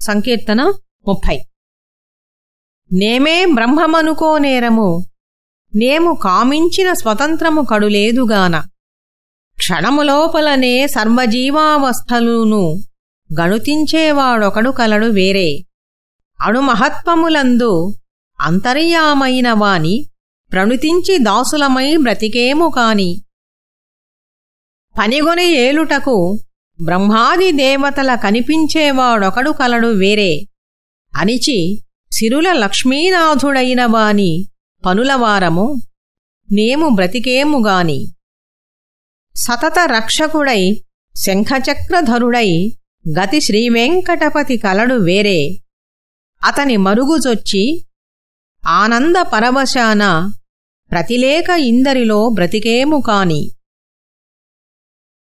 సంకీర్తన ముప్పై. నేమే బ్రహ్మమనుకోనేరము నేము కామించిన స్వతంత్రము కడులేదుగాన. క్షణములోపలనే సర్వజీవావస్థలును గణుతించేవాడొకడు కలడు వేరే. అణుమహత్వములందు అంతర్యామైన వాని ప్రణుతించి దాసులమై బ్రతికేము కాని. పనిగొని ఏలుటకు బ్రహ్మాది దేవతల కనిపించేవాడొకడు కలడు వేరే. అనిచి సిరుల లక్ష్మీనాథుడైన వాని పనులవారము నేము బ్రతికేముగాని సతత రక్షకుడై శంఖచక్రధరుడై గతి శ్రీవెంకటపతి కలడు వేరే. అతని మరుగుజొచ్చి ఆనంద పరవశాన ప్రతిలేక ఇందరిలో బ్రతికేము కాని.